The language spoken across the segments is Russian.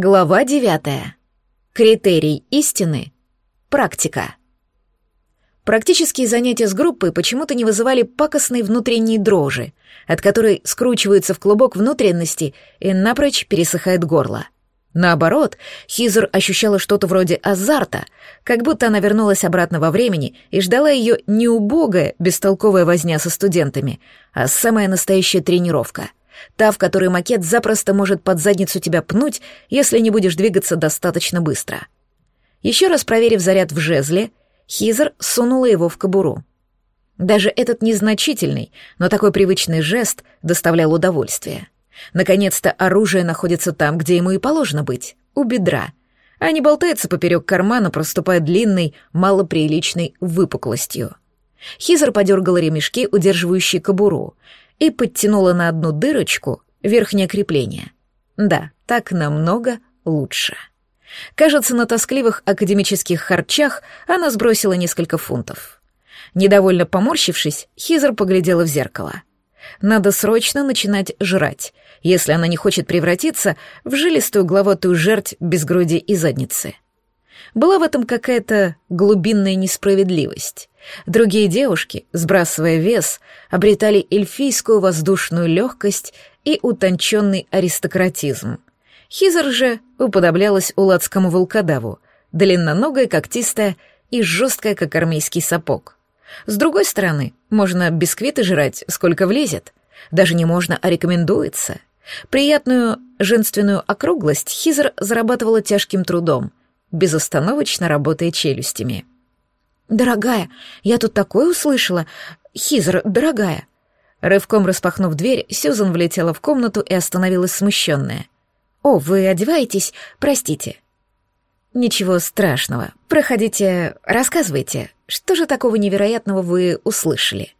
Глава девятая. Критерий истины. Практика. Практические занятия с группой почему-то не вызывали пакостной внутренней дрожи, от которой скручивается в клубок внутренности и напрочь пересыхает горло. Наоборот, Хизер ощущала что-то вроде азарта, как будто она вернулась обратно во времени и ждала ее не убогая, бестолковая возня со студентами, а самая настоящая тренировка. Та, в которой макет запросто может под задницу тебя пнуть, если не будешь двигаться достаточно быстро. Еще раз проверив заряд в жезле, Хизер сунула его в кобуру. Даже этот незначительный, но такой привычный жест доставлял удовольствие. Наконец-то оружие находится там, где ему и положено быть, у бедра, а не болтается поперек кармана, проступая длинной, малоприличной выпуклостью. Хизер подергала ремешки, удерживающие кобуру, и подтянула на одну дырочку верхнее крепление. Да, так намного лучше. Кажется, на тоскливых академических харчах она сбросила несколько фунтов. Недовольно поморщившись, Хизер поглядела в зеркало. Надо срочно начинать жрать, если она не хочет превратиться в жилистую главатую жерть без груди и задницы. Была в этом какая-то глубинная несправедливость. Другие девушки, сбрасывая вес, обретали эльфийскую воздушную легкость и утонченный аристократизм. Хизер же уподоблялась уладскому волкодаву, длинноногая, когтистая и жесткая, как армейский сапог. С другой стороны, можно бисквиты жрать, сколько влезет. Даже не можно, а рекомендуется. Приятную женственную округлость Хизер зарабатывала тяжким трудом, безостановочно работая челюстями. «Дорогая, я тут такое услышала! Хизер, дорогая!» Рывком распахнув дверь, Сьюзан влетела в комнату и остановилась смущенная. «О, вы одеваетесь? Простите». «Ничего страшного. Проходите, рассказывайте. Что же такого невероятного вы услышали?»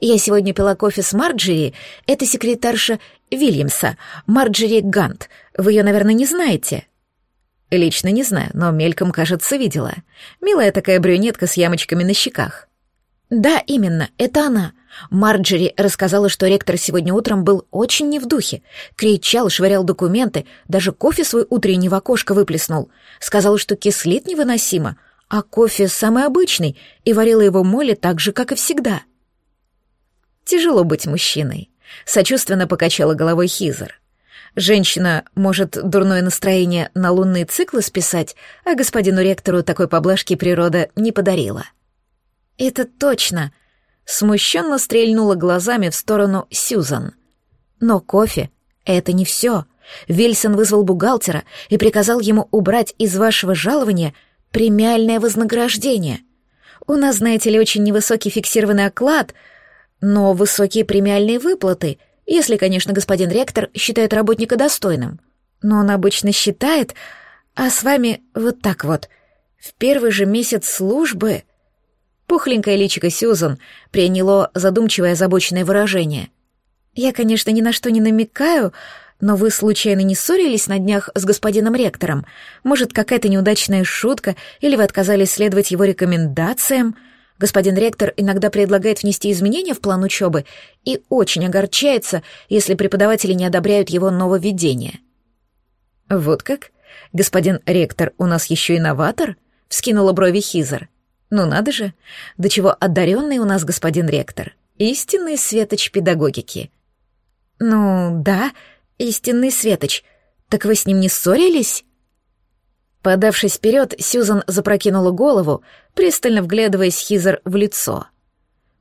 «Я сегодня пила кофе с Марджери. Это секретарша Вильямса, Марджери Гант. Вы ее, наверное, не знаете?» Лично не знаю, но мельком, кажется, видела. Милая такая брюнетка с ямочками на щеках. Да, именно, это она. Марджери рассказала, что ректор сегодня утром был очень не в духе. Кричал, швырял документы, даже кофе свой утренний в окошко выплеснул. Сказала, что кислит невыносимо, а кофе самый обычный, и варила его Молли так же, как и всегда. Тяжело быть мужчиной. Сочувственно покачала головой Хизер. Женщина может дурное настроение на лунные циклы списать, а господину ректору такой поблажки природа не подарила. «Это точно!» — смущенно стрельнула глазами в сторону Сьюзан. «Но кофе — это не все. Вильсон вызвал бухгалтера и приказал ему убрать из вашего жалования премиальное вознаграждение. У нас, знаете ли, очень невысокий фиксированный оклад, но высокие премиальные выплаты — если, конечно, господин ректор считает работника достойным. Но он обычно считает, а с вами вот так вот. В первый же месяц службы... Пухленькое личико Сьюзан приняло задумчивое озабоченное выражение. «Я, конечно, ни на что не намекаю, но вы случайно не ссорились на днях с господином ректором? Может, какая-то неудачная шутка, или вы отказались следовать его рекомендациям?» Господин ректор иногда предлагает внести изменения в план учебы и очень огорчается, если преподаватели не одобряют его нововведение. «Вот как? Господин ректор у нас еще и новатор?» — вскинула брови Хизер. «Ну надо же, до чего одаренный у нас господин ректор. Истинный светоч педагогики». «Ну да, истинный светоч. Так вы с ним не ссорились?» Подавшись вперед, Сьюзан запрокинула голову, пристально вглядываясь Хизер в лицо.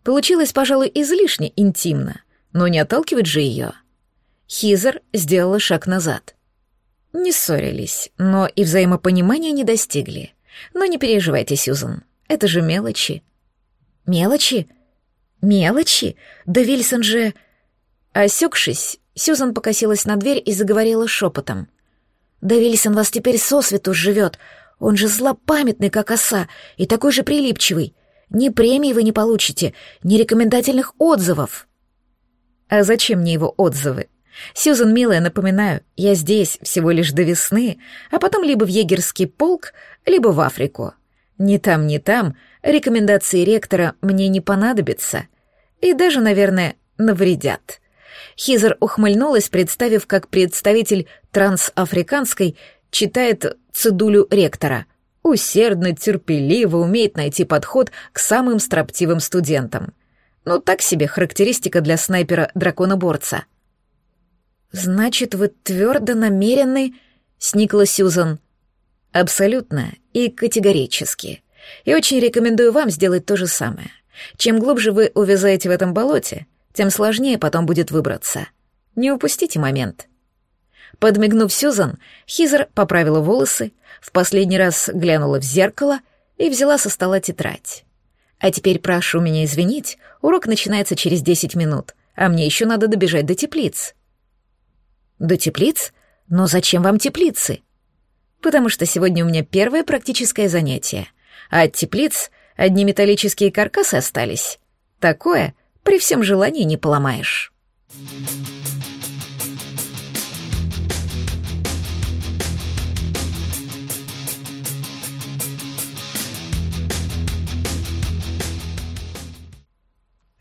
Получилось, пожалуй, излишне интимно, но не отталкивать же ее. Хизер сделала шаг назад. Не ссорились, но и взаимопонимания не достигли. Но не переживайте, Сьюзан, это же мелочи. Мелочи? Мелочи? Да Вильсон же... Осекшись, Сьюзан покосилась на дверь и заговорила шепотом — да Вильсон вас теперь сосвету живет. Он же злопамятный, как оса, и такой же прилипчивый. Ни премии вы не получите, ни рекомендательных отзывов. А зачем мне его отзывы? Сьюзан, милая, напоминаю, я здесь всего лишь до весны, а потом либо в егерский полк, либо в Африку. Ни там, ни там рекомендации ректора мне не понадобятся. И даже, наверное, навредят. Хизер ухмыльнулась, представив, как представитель трансафриканской читает цедулю ректора. Усердно, терпеливо умеет найти подход к самым строптивым студентам. Ну, так себе характеристика для снайпера-драконоборца. «Значит, вы твердо намерены...» — сникла Сьюзан. «Абсолютно и категорически. И очень рекомендую вам сделать то же самое. Чем глубже вы увязаете в этом болоте, тем сложнее потом будет выбраться. Не упустите момент». Подмигнув Сьюзан, Хизер поправила волосы, в последний раз глянула в зеркало и взяла со стола тетрадь. «А теперь прошу меня извинить, урок начинается через десять минут, а мне еще надо добежать до теплиц». «До теплиц? Но зачем вам теплицы?» «Потому что сегодня у меня первое практическое занятие, а от теплиц одни металлические каркасы остались. Такое при всем желании не поломаешь».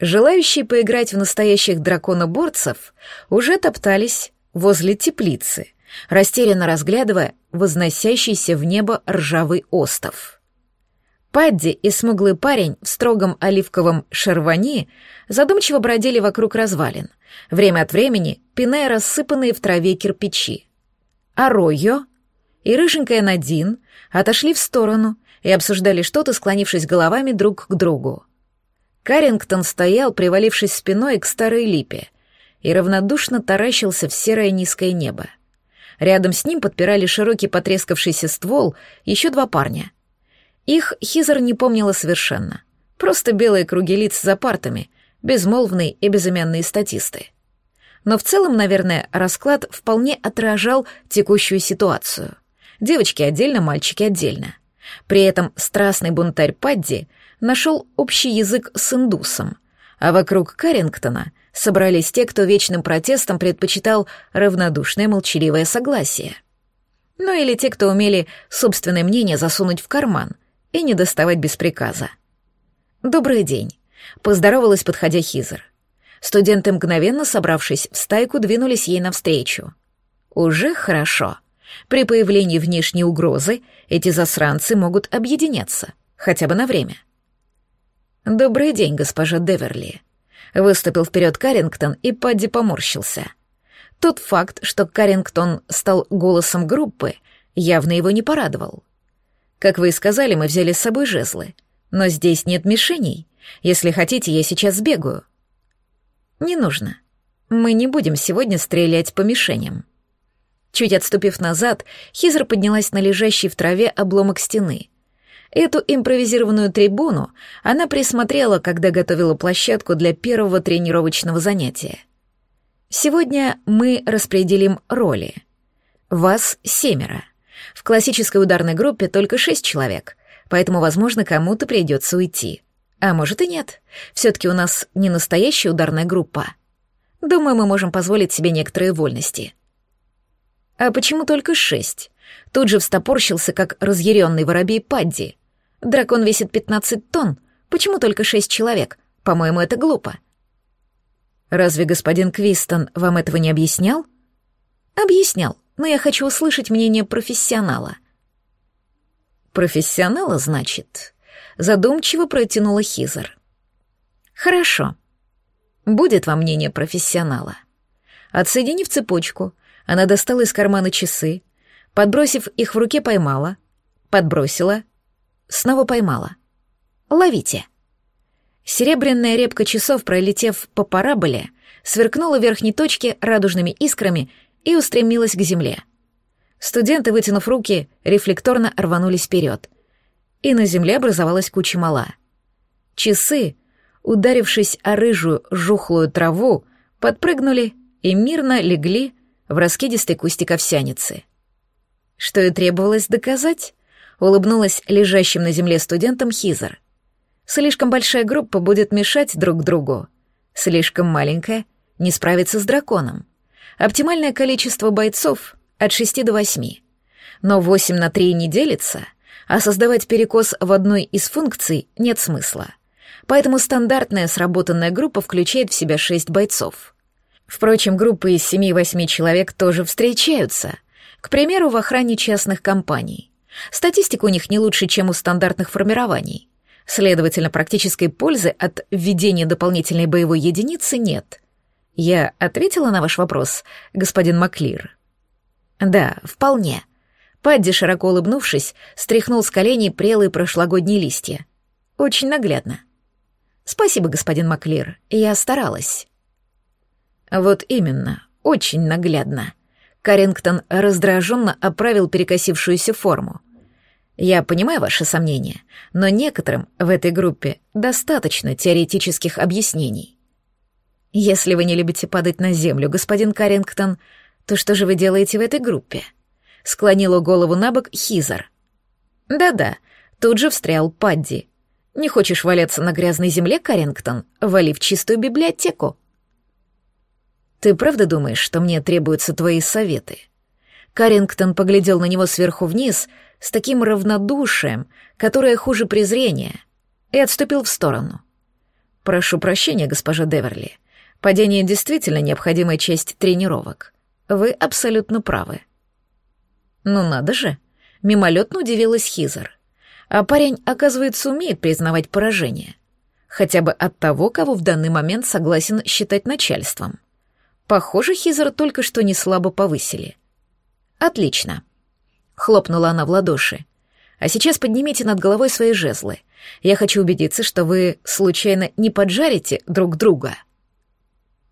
Желающие поиграть в настоящих драконоборцев уже топтались возле теплицы, растерянно разглядывая возносящийся в небо ржавый остов. Падди и смуглый парень в строгом оливковом шервани задумчиво бродили вокруг развалин, время от времени пиная рассыпанные в траве кирпичи. А Ройо и рыженькая Надин отошли в сторону и обсуждали что-то, склонившись головами друг к другу. Карингтон стоял, привалившись спиной к старой липе, и равнодушно таращился в серое низкое небо. Рядом с ним подпирали широкий потрескавшийся ствол еще два парня. Их Хизер не помнила совершенно. Просто белые круги лиц за партами, безмолвные и безымянные статисты. Но в целом, наверное, расклад вполне отражал текущую ситуацию. Девочки отдельно, мальчики отдельно. При этом страстный бунтарь Падди нашел общий язык с индусом, а вокруг Карингтона собрались те, кто вечным протестом предпочитал равнодушное молчаливое согласие. Ну или те, кто умели собственное мнение засунуть в карман и не доставать без приказа. «Добрый день», — поздоровалась, подходя Хизер. Студенты, мгновенно собравшись в стайку, двинулись ей навстречу. «Уже хорошо. При появлении внешней угрозы эти засранцы могут объединяться, хотя бы на время». «Добрый день, госпожа Деверли», Выступил вперед Карингтон, и Падди поморщился. Тот факт, что Карингтон стал голосом группы, явно его не порадовал. Как вы и сказали, мы взяли с собой жезлы. Но здесь нет мишеней. Если хотите, я сейчас сбегаю. Не нужно. Мы не будем сегодня стрелять по мишеням. Чуть отступив назад, Хизер поднялась на лежащий в траве обломок стены — Эту импровизированную трибуну она присмотрела, когда готовила площадку для первого тренировочного занятия. Сегодня мы распределим роли. Вас семеро. В классической ударной группе только шесть человек, поэтому, возможно, кому-то придется уйти. А может и нет. Все-таки у нас не настоящая ударная группа. Думаю, мы можем позволить себе некоторые вольности. А почему только шесть? Тут же встопорщился, как разъяренный воробей Падди. Дракон весит 15 тонн. Почему только шесть человек? По-моему, это глупо. Разве господин Квистон вам этого не объяснял? Объяснял, но я хочу услышать мнение профессионала. Профессионала, значит? Задумчиво протянула Хизер. Хорошо. Будет вам мнение профессионала. Отсоединив цепочку, она достала из кармана часы, подбросив их в руке, поймала, подбросила, Снова поймала. «Ловите». Серебряная репка часов, пролетев по параболе, сверкнула в верхней точке радужными искрами и устремилась к земле. Студенты, вытянув руки, рефлекторно рванулись вперед. И на земле образовалась куча мала. Часы, ударившись о рыжую жухлую траву, подпрыгнули и мирно легли в раскидистый кустик овсяницы. Что и требовалось доказать, улыбнулась лежащим на земле студентам Хизер. Слишком большая группа будет мешать друг другу. Слишком маленькая — не справится с драконом. Оптимальное количество бойцов — от шести до восьми. Но восемь на три не делится, а создавать перекос в одной из функций нет смысла. Поэтому стандартная сработанная группа включает в себя шесть бойцов. Впрочем, группы из семи-восьми человек тоже встречаются. К примеру, в охране частных компаний. Статистика у них не лучше, чем у стандартных формирований. Следовательно, практической пользы от введения дополнительной боевой единицы нет. Я ответила на ваш вопрос, господин Маклир. Да, вполне. Падди, широко улыбнувшись, стряхнул с коленей прелые прошлогодние листья. Очень наглядно. Спасибо, господин Маклир, я старалась. Вот именно, очень наглядно. Карингтон раздраженно оправил перекосившуюся форму. Я понимаю ваши сомнения, но некоторым в этой группе достаточно теоретических объяснений. Если вы не любите падать на землю, господин Карингтон, то что же вы делаете в этой группе? Склонила голову на бок Хизер. Да-да, тут же встрял Падди. Не хочешь валяться на грязной земле, Карингтон? Вали в чистую библиотеку. «Ты правда думаешь, что мне требуются твои советы?» Карингтон поглядел на него сверху вниз с таким равнодушием, которое хуже презрения, и отступил в сторону. «Прошу прощения, госпожа Деверли. Падение действительно необходимая часть тренировок. Вы абсолютно правы». «Ну надо же!» — мимолетно удивилась Хизер. «А парень, оказывается, умеет признавать поражение. Хотя бы от того, кого в данный момент согласен считать начальством». Похоже, Хизер только что не слабо повысили. Отлично. Хлопнула она в ладоши. А сейчас поднимите над головой свои жезлы. Я хочу убедиться, что вы случайно не поджарите друг друга.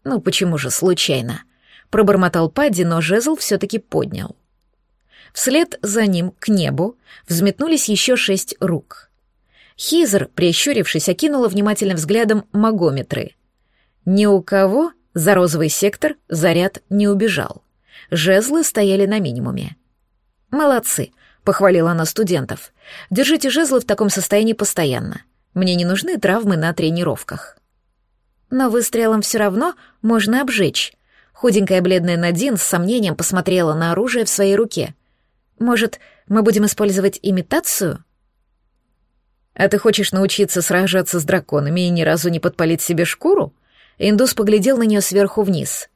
Ну почему же случайно? Пробормотал Падди, но жезл все-таки поднял. Вслед за ним к небу взметнулись еще шесть рук. Хизер, прищурившись, окинула внимательным взглядом магометры. Ни у кого за розовый сектор заряд не убежал. Жезлы стояли на минимуме. «Молодцы», — похвалила она студентов. «Держите жезлы в таком состоянии постоянно. Мне не нужны травмы на тренировках». «Но выстрелом все равно можно обжечь». Худенькая бледная Надин с сомнением посмотрела на оружие в своей руке. «Может, мы будем использовать имитацию?» «А ты хочешь научиться сражаться с драконами и ни разу не подпалить себе шкуру?» Индус поглядел на нее сверху вниз.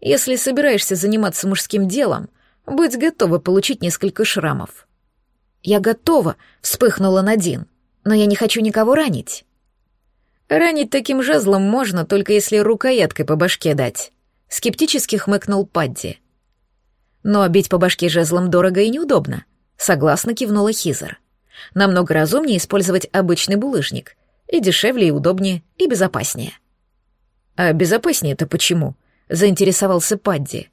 «Если собираешься заниматься мужским делом, будь готова получить несколько шрамов». «Я готова», — вспыхнула Надин, — «но я не хочу никого ранить». «Ранить таким жезлом можно, только если рукояткой по башке дать», — скептически хмыкнул Падди. «Но бить по башке жезлом дорого и неудобно», — согласно кивнула Хизер. «Намного разумнее использовать обычный булыжник. И дешевле, и удобнее, и безопаснее». «А безопаснее-то почему?» — заинтересовался Падди.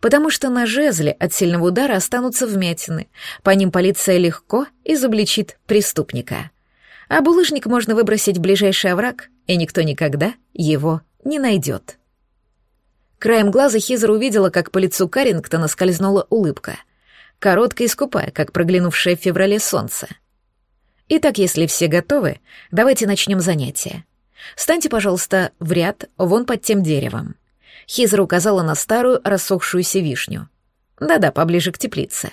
«Потому что на жезле от сильного удара останутся вмятины. По ним полиция легко изобличит преступника. А булыжник можно выбросить в ближайший овраг, и никто никогда его не найдет». Краем глаза Хизер увидела, как по лицу Карингтона скользнула улыбка. Короткая и скупая, как проглянувшее в феврале солнце. Итак, если все готовы, давайте начнем занятие. Станьте, пожалуйста, в ряд вон под тем деревом. Хизра указала на старую рассохшуюся вишню. Да-да, поближе к теплице.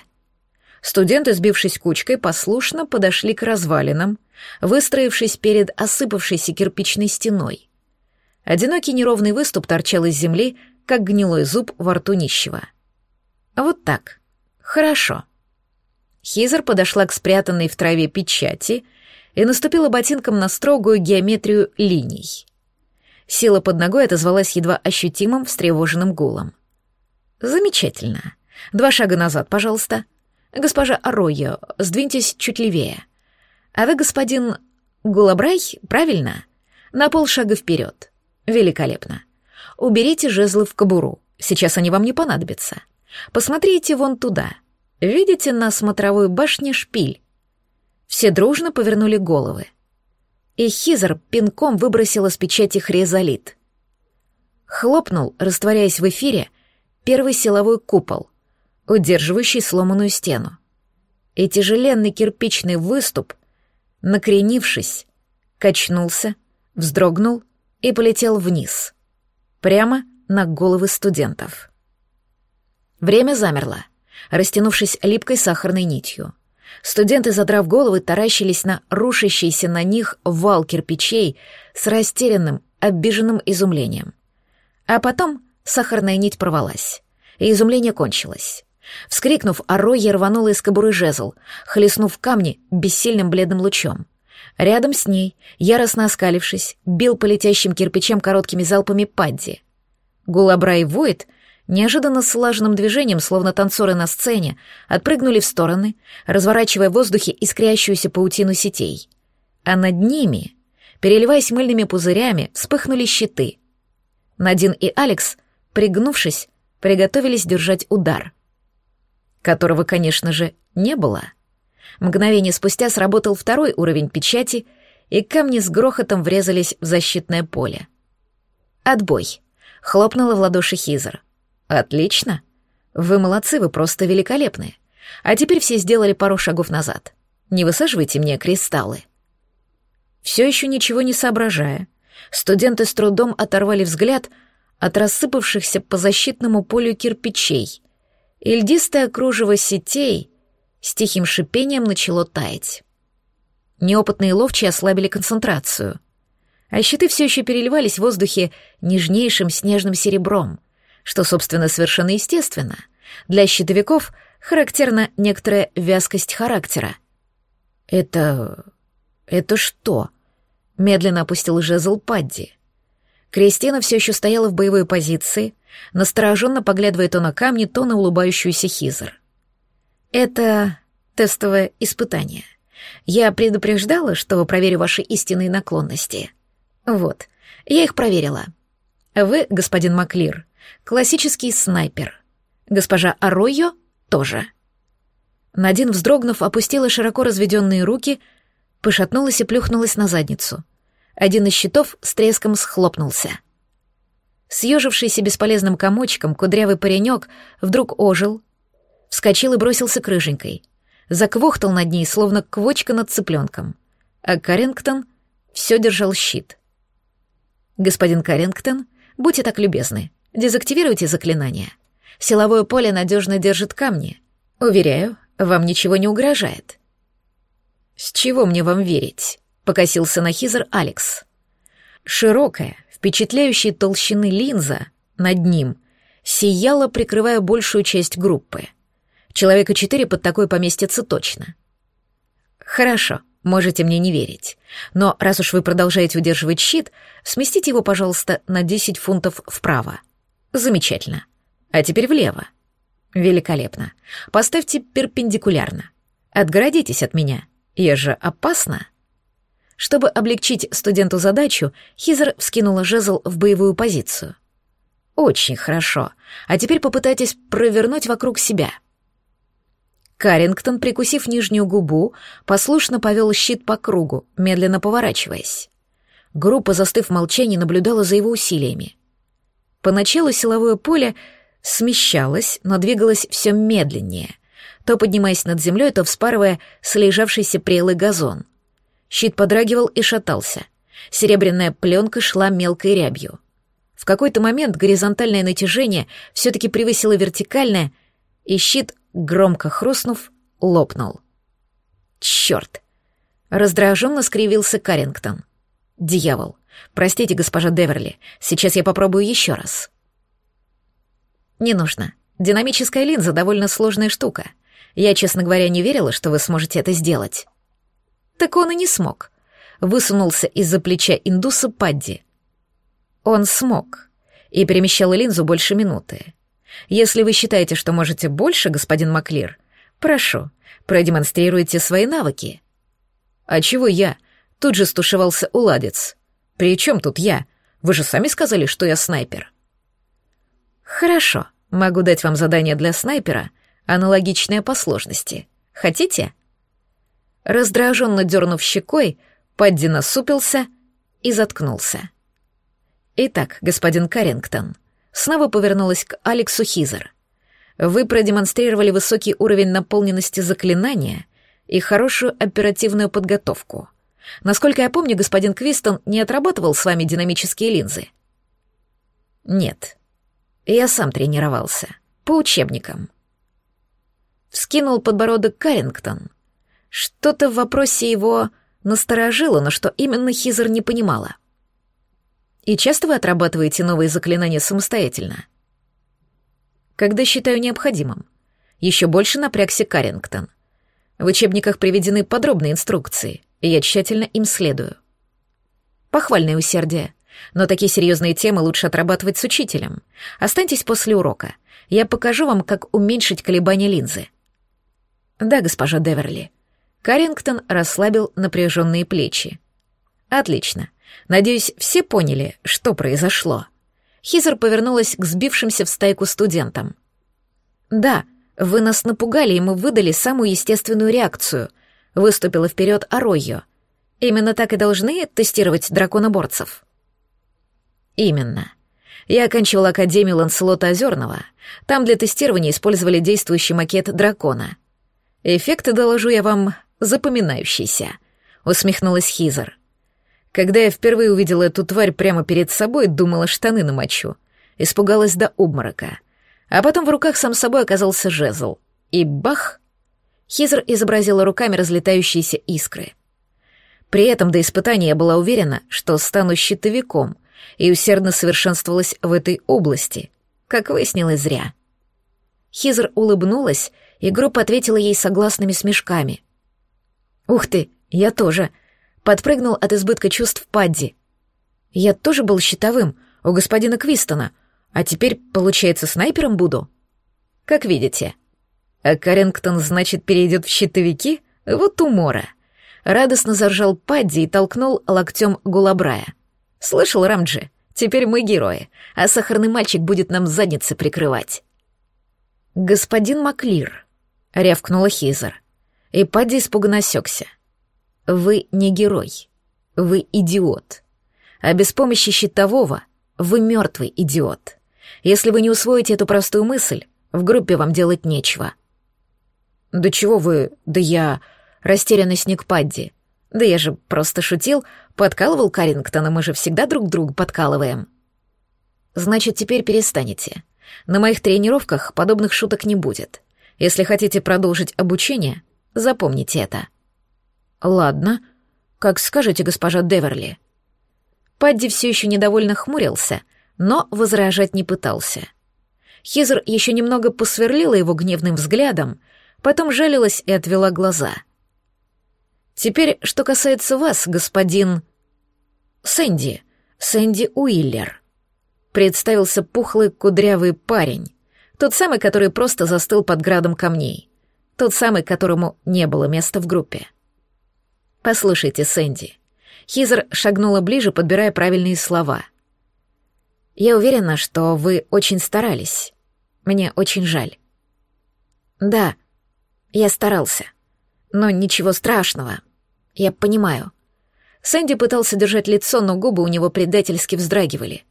Студенты, сбившись кучкой, послушно подошли к развалинам, выстроившись перед осыпавшейся кирпичной стеной. Одинокий неровный выступ торчал из земли, как гнилой зуб во рту нищего. Вот так. Хорошо. Хизер подошла к спрятанной в траве печати — и наступила ботинком на строгую геометрию линий. Сила под ногой отозвалась едва ощутимым встревоженным гулом. «Замечательно. Два шага назад, пожалуйста. Госпожа Аройо, сдвиньтесь чуть левее. А вы, господин Гулабрай, правильно? На полшага вперед. Великолепно. Уберите жезлы в кобуру. Сейчас они вам не понадобятся. Посмотрите вон туда. Видите на смотровой башне шпиль? Все дружно повернули головы. И Хизер пинком выбросил из печати хрезолит. Хлопнул, растворяясь в эфире, первый силовой купол, удерживающий сломанную стену. И тяжеленный кирпичный выступ, накренившись, качнулся, вздрогнул и полетел вниз, прямо на головы студентов. Время замерло, растянувшись липкой сахарной нитью. Студенты, задрав головы, таращились на рушащийся на них вал кирпичей с растерянным, обиженным изумлением. А потом сахарная нить порвалась, и изумление кончилось. Вскрикнув, Аройя рванула из кобуры жезл, хлестнув камни бессильным бледным лучом. Рядом с ней, яростно оскалившись, бил по летящим кирпичам короткими залпами Падди. Гулабра и Войт, неожиданно слаженным движением, словно танцоры на сцене, отпрыгнули в стороны, разворачивая в воздухе искрящуюся паутину сетей. А над ними, переливаясь мыльными пузырями, вспыхнули щиты. Надин и Алекс, пригнувшись, приготовились держать удар. Которого, конечно же, не было — Мгновение спустя сработал второй уровень печати, и камни с грохотом врезались в защитное поле. «Отбой!» — хлопнула в ладоши Хизер. «Отлично! Вы молодцы, вы просто великолепны. А теперь все сделали пару шагов назад. Не высаживайте мне кристаллы». Все еще ничего не соображая, студенты с трудом оторвали взгляд от рассыпавшихся по защитному полю кирпичей, и льдистое кружево сетей — с тихим шипением начало таять. Неопытные ловчие ослабили концентрацию, а щиты все еще переливались в воздухе нежнейшим снежным серебром, что, собственно, совершенно естественно. Для щитовиков характерна некоторая вязкость характера. «Это... это что?» — медленно опустил жезл Падди. Кристина все еще стояла в боевой позиции, настороженно поглядывая то на камни, то на улыбающуюся Хизер. Это тестовое испытание. Я предупреждала, что проверю ваши истинные наклонности. Вот, я их проверила. Вы, господин Маклир, классический снайпер. Госпожа Аройо тоже. Надин, вздрогнув, опустила широко разведенные руки, пошатнулась и плюхнулась на задницу. Один из щитов с треском схлопнулся. Съежившийся бесполезным комочком кудрявый паренек вдруг ожил, вскочил и бросился к рыженькой. Заквохтал над ней, словно квочка над цыпленком. А Карингтон все держал щит. «Господин Карингтон, будьте так любезны, дезактивируйте заклинание. Силовое поле надежно держит камни. Уверяю, вам ничего не угрожает». «С чего мне вам верить?» — покосился на Хизер Алекс. Широкая, впечатляющая толщины линза над ним сияла, прикрывая большую часть группы — Человека четыре под такой поместится точно. Хорошо, можете мне не верить. Но раз уж вы продолжаете удерживать щит, сместите его, пожалуйста, на 10 фунтов вправо. Замечательно. А теперь влево. Великолепно. Поставьте перпендикулярно. Отгородитесь от меня. Я же опасна. Чтобы облегчить студенту задачу, Хизер вскинула жезл в боевую позицию. Очень хорошо. А теперь попытайтесь провернуть вокруг себя — Карингтон, прикусив нижнюю губу, послушно повел щит по кругу, медленно поворачиваясь. Группа, застыв в молчании, наблюдала за его усилиями. Поначалу силовое поле смещалось, но двигалось все медленнее, то поднимаясь над землей, то вспарывая слежавшийся прелый газон. Щит подрагивал и шатался. Серебряная пленка шла мелкой рябью. В какой-то момент горизонтальное натяжение все-таки превысило вертикальное, и щит громко хрустнув, лопнул. Черт! Раздраженно скривился Карингтон. Дьявол. Простите, госпожа Деверли, сейчас я попробую еще раз. Не нужно. Динамическая линза довольно сложная штука. Я, честно говоря, не верила, что вы сможете это сделать. Так он и не смог. Высунулся из-за плеча индуса Падди. Он смог и перемещал линзу больше минуты. Если вы считаете, что можете больше, господин Маклир, прошу, продемонстрируйте свои навыки. А чего я? Тут же стушевался уладец. При чем тут я? Вы же сами сказали, что я снайпер. Хорошо, могу дать вам задание для снайпера, аналогичное по сложности. Хотите? Раздраженно дернув щекой, Падди насупился и заткнулся. Итак, господин Карингтон, — снова повернулась к Алексу Хизер. «Вы продемонстрировали высокий уровень наполненности заклинания и хорошую оперативную подготовку. Насколько я помню, господин Квистон не отрабатывал с вами динамические линзы?» «Нет. Я сам тренировался. По учебникам». Вскинул подбородок Карингтон. Что-то в вопросе его насторожило, но что именно Хизер не понимала — и часто вы отрабатываете новые заклинания самостоятельно? когда считаю необходимым. Еще больше напрягся Карингтон. В учебниках приведены подробные инструкции, и я тщательно им следую. Похвальное усердие. Но такие серьезные темы лучше отрабатывать с учителем. Останьтесь после урока. Я покажу вам, как уменьшить колебания линзы. Да, госпожа Деверли. Карингтон расслабил напряженные плечи. Отлично. Надеюсь, все поняли, что произошло. Хизер повернулась к сбившимся в стайку студентам. Да, вы нас напугали, и мы выдали самую естественную реакцию. Выступила вперед Аройо. Именно так и должны тестировать драконоборцев. Именно. Я оканчивала Академию Ланселота Озерного. Там для тестирования использовали действующий макет дракона. Эффекты, доложу я вам, запоминающийся, усмехнулась Хизер. Когда я впервые увидела эту тварь прямо перед собой, думала, штаны намочу. Испугалась до обморока. А потом в руках сам собой оказался жезл. И бах! Хизер изобразила руками разлетающиеся искры. При этом до испытания я была уверена, что стану щитовиком, и усердно совершенствовалась в этой области. Как выяснилось, зря. Хизер улыбнулась, и группа ответила ей согласными смешками. «Ух ты, я тоже!» Подпрыгнул от избытка чувств Падди. «Я тоже был щитовым у господина Квистона, а теперь, получается, снайпером буду?» «Как видите». «А Карингтон, значит, перейдет в щитовики? Вот умора!» Радостно заржал Падди и толкнул локтем Гулабрая. «Слышал, Рамджи? Теперь мы герои, а сахарный мальчик будет нам задницы прикрывать». «Господин Маклир», — рявкнула Хизер, и Падди испуганно осекся. «Вы не герой, вы идиот, а без помощи щитового вы мертвый идиот. Если вы не усвоите эту простую мысль, в группе вам делать нечего». «Да чего вы... Да я...» — растерянно сник Падди. «Да я же просто шутил, подкалывал Карингтона, мы же всегда друг друга подкалываем». «Значит, теперь перестанете. На моих тренировках подобных шуток не будет. Если хотите продолжить обучение, запомните это». «Ладно. Как скажете, госпожа Деверли». Падди все еще недовольно хмурился, но возражать не пытался. Хизер еще немного посверлила его гневным взглядом, потом жалилась и отвела глаза — Теперь, что касается вас, господин... Сэнди, Сэнди Уиллер. Представился пухлый кудрявый парень. Тот самый, который просто застыл под градом камней. Тот самый, которому не было места в группе. Послушайте, Сэнди. Хизер шагнула ближе, подбирая правильные слова. Я уверена, что вы очень старались. Мне очень жаль. Да, я старался. Но ничего страшного. Я понимаю. Сэнди пытался держать лицо, но губы у него предательски вздрагивали.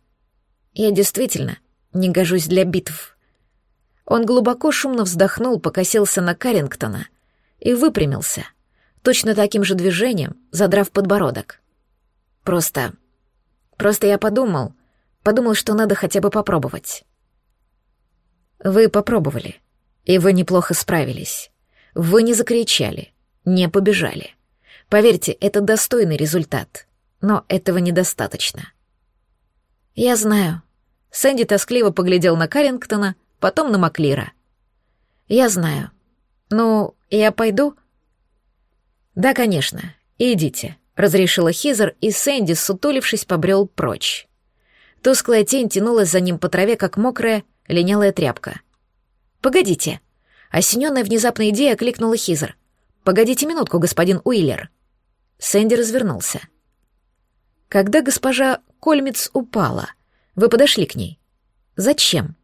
Я действительно не гожусь для битв. Он глубоко шумно вздохнул, покосился на Карингтона и выпрямился, точно таким же движением, задрав подбородок. Просто... Просто я подумал, подумал, что надо хотя бы попробовать. Вы попробовали, и вы неплохо справились. Вы не закричали, не побежали. Поверьте, это достойный результат, но этого недостаточно. Я знаю. Сэнди тоскливо поглядел на Карингтона, потом на Маклира. Я знаю. Ну, я пойду? Да, конечно. Идите, разрешила Хизер, и Сэнди, сутулившись, побрел прочь. Тусклая тень тянулась за ним по траве, как мокрая, линялая тряпка. «Погодите!» Осененная внезапной идеей окликнула Хизер. «Погодите минутку, господин Уиллер!» Сэнди развернулся. «Когда госпожа Кольмиц упала, вы подошли к ней. Зачем?»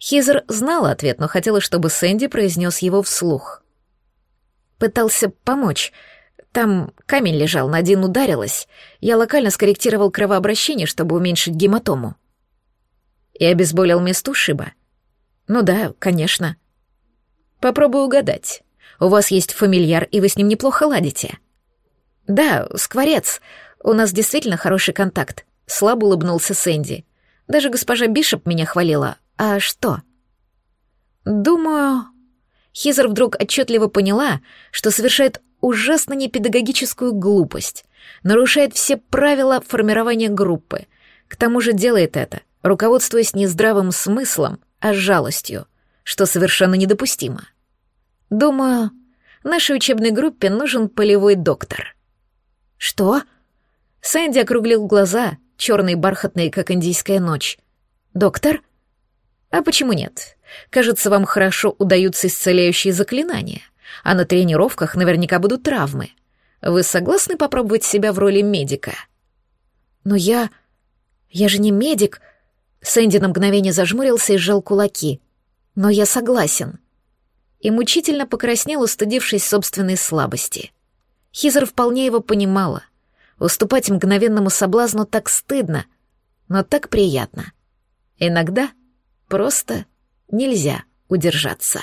Хизер знала ответ, но хотела, чтобы Сэнди произнес его вслух. «Пытался помочь. Там камень лежал, на один ударилась. Я локально скорректировал кровообращение, чтобы уменьшить гематому». «И обезболил место ушиба?» «Ну да, конечно». «Попробую угадать. У вас есть фамильяр, и вы с ним неплохо ладите». «Да, скворец. У нас действительно хороший контакт», — слабо улыбнулся Сэнди. «Даже госпожа Бишоп меня хвалила. А что?» «Думаю...» Хизер вдруг отчетливо поняла, что совершает ужасно непедагогическую глупость, нарушает все правила формирования группы, к тому же делает это, руководствуясь не здравым смыслом, а жалостью, что совершенно недопустимо. Думаю, нашей учебной группе нужен полевой доктор. Что? Сэнди округлил глаза, черные бархатные, как индийская ночь. Доктор? А почему нет? Кажется, вам хорошо удаются исцеляющие заклинания, а на тренировках наверняка будут травмы. Вы согласны попробовать себя в роли медика? Но я... Я же не медик. Сэнди на мгновение зажмурился и сжал кулаки. Но я согласен. И мучительно покраснел, устыдившись собственной слабости. Хизер вполне его понимала. Уступать мгновенному соблазну так стыдно, но так приятно. Иногда просто нельзя удержаться.